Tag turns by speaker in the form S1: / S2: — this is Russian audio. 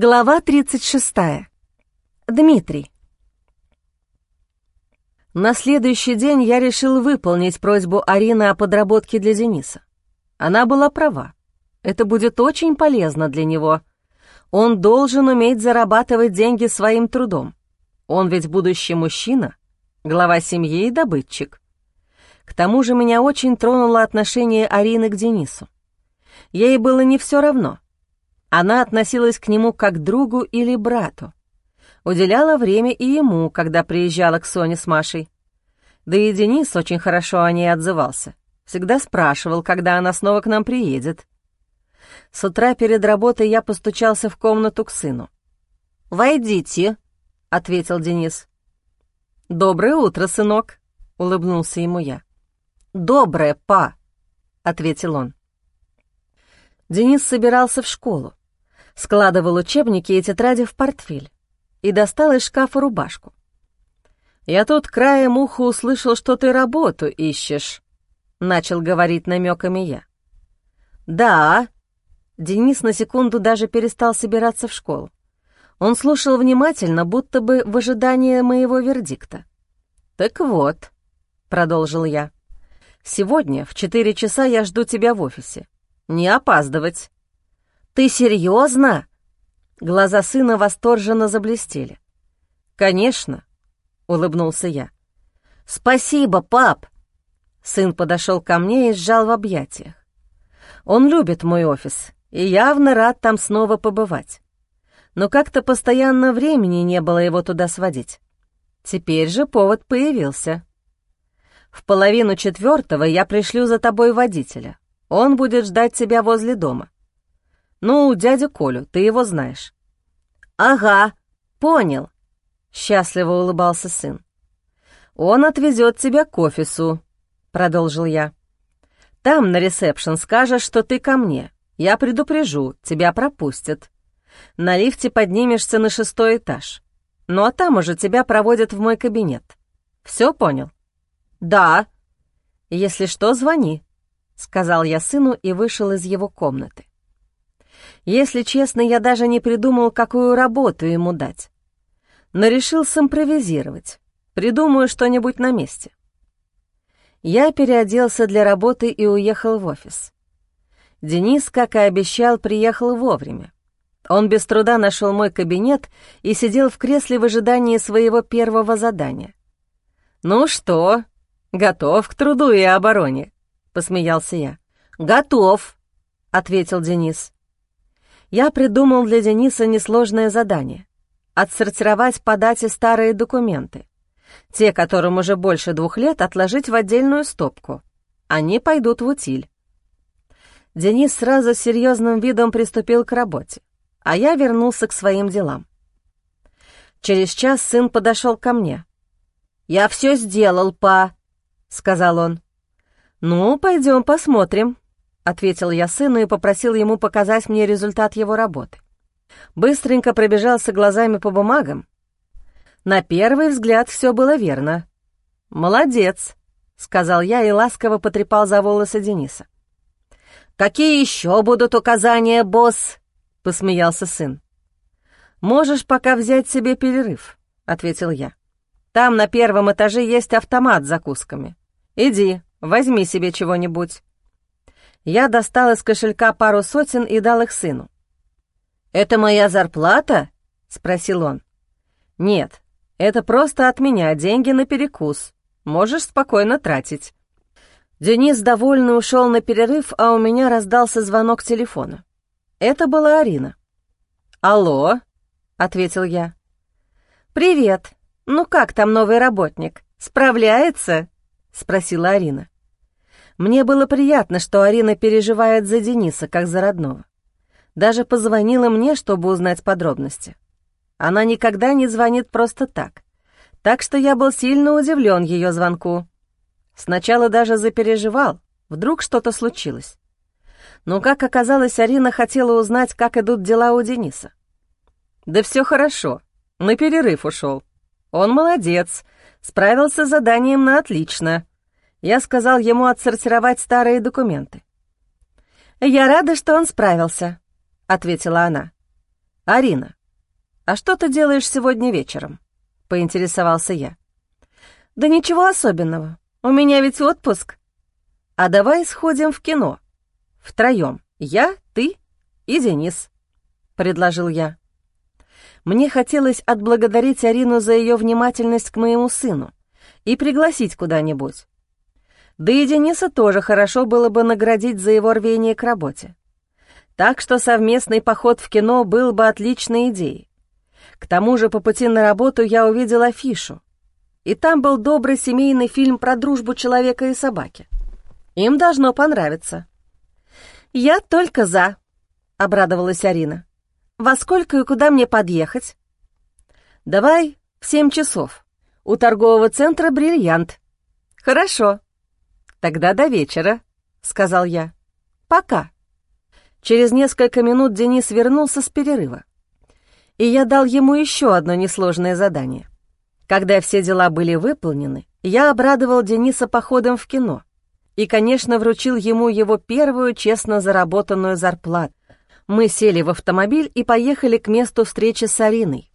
S1: Глава 36. Дмитрий. На следующий день я решил выполнить просьбу Арины о подработке для Дениса. Она была права. Это будет очень полезно для него. Он должен уметь зарабатывать деньги своим трудом. Он ведь будущий мужчина, глава семьи и добытчик. К тому же меня очень тронуло отношение Арины к Денису. Ей было не все равно — она относилась к нему как другу или брату. Уделяла время и ему, когда приезжала к Соне с Машей. Да и Денис очень хорошо о ней отзывался. Всегда спрашивал, когда она снова к нам приедет. С утра перед работой я постучался в комнату к сыну. «Войдите», — ответил Денис. «Доброе утро, сынок», — улыбнулся ему я. «Доброе, па», — ответил он. Денис собирался в школу складывал учебники и тетради в портфель и достал из шкафа рубашку. «Я тут краем уха услышал, что ты работу ищешь», — начал говорить намеками я. «Да». Денис на секунду даже перестал собираться в школу. Он слушал внимательно, будто бы в ожидании моего вердикта. «Так вот», — продолжил я, — «сегодня в четыре часа я жду тебя в офисе. Не опаздывать. «Ты серьезно?» Глаза сына восторженно заблестели. «Конечно», — улыбнулся я. «Спасибо, пап!» Сын подошел ко мне и сжал в объятиях. Он любит мой офис и явно рад там снова побывать. Но как-то постоянно времени не было его туда сводить. Теперь же повод появился. В половину четвертого я пришлю за тобой водителя. Он будет ждать тебя возле дома. «Ну, дядя Колю, ты его знаешь». «Ага, понял», — счастливо улыбался сын. «Он отвезет тебя к офису», — продолжил я. «Там на ресепшн скажешь, что ты ко мне. Я предупрежу, тебя пропустят. На лифте поднимешься на шестой этаж. Ну а там уже тебя проводят в мой кабинет. Все понял?» «Да». «Если что, звони», — сказал я сыну и вышел из его комнаты. Если честно, я даже не придумал, какую работу ему дать. Но решил симпровизировать. Придумаю что-нибудь на месте. Я переоделся для работы и уехал в офис. Денис, как и обещал, приехал вовремя. Он без труда нашел мой кабинет и сидел в кресле в ожидании своего первого задания. «Ну что, готов к труду и обороне?» — посмеялся я. «Готов», — ответил Денис я придумал для Дениса несложное задание — отсортировать по дате старые документы. Те, которым уже больше двух лет, отложить в отдельную стопку. Они пойдут в утиль. Денис сразу с серьезным видом приступил к работе, а я вернулся к своим делам. Через час сын подошел ко мне. «Я все сделал, па», — сказал он. «Ну, пойдем посмотрим», ответил я сыну и попросил ему показать мне результат его работы. Быстренько пробежался глазами по бумагам. На первый взгляд все было верно. «Молодец», — сказал я и ласково потрепал за волосы Дениса. «Какие еще будут указания, босс?» — посмеялся сын. «Можешь пока взять себе перерыв», — ответил я. «Там на первом этаже есть автомат с закусками. Иди, возьми себе чего-нибудь. Я достал из кошелька пару сотен и дал их сыну. «Это моя зарплата?» — спросил он. «Нет, это просто от меня деньги на перекус. Можешь спокойно тратить». Денис довольно ушел на перерыв, а у меня раздался звонок телефона. Это была Арина. «Алло», — ответил я. «Привет. Ну как там новый работник? Справляется?» — спросила Арина. Мне было приятно, что Арина переживает за Дениса, как за родного. Даже позвонила мне, чтобы узнать подробности. Она никогда не звонит просто так. Так что я был сильно удивлен ее звонку. Сначала даже запереживал, вдруг что-то случилось. Но, как оказалось, Арина хотела узнать, как идут дела у Дениса. «Да все хорошо, на перерыв ушел. Он молодец, справился с заданием на отлично», я сказал ему отсортировать старые документы. «Я рада, что он справился», — ответила она. «Арина, а что ты делаешь сегодня вечером?» — поинтересовался я. «Да ничего особенного. У меня ведь отпуск. А давай сходим в кино. Втроем. Я, ты и Денис», — предложил я. Мне хотелось отблагодарить Арину за ее внимательность к моему сыну и пригласить куда-нибудь. Да и Дениса тоже хорошо было бы наградить за его рвение к работе. Так что совместный поход в кино был бы отличной идеей. К тому же по пути на работу я увидел афишу. И там был добрый семейный фильм про дружбу человека и собаки. Им должно понравиться. «Я только за», — обрадовалась Арина. «Во сколько и куда мне подъехать?» «Давай в семь часов. У торгового центра «Бриллиант». «Хорошо. Тогда до вечера», — сказал я. «Пока». Через несколько минут Денис вернулся с перерыва. И я дал ему еще одно несложное задание. Когда все дела были выполнены, я обрадовал Дениса походом в кино и, конечно, вручил ему его первую честно заработанную зарплату. Мы сели в автомобиль и поехали к месту встречи с Ариной.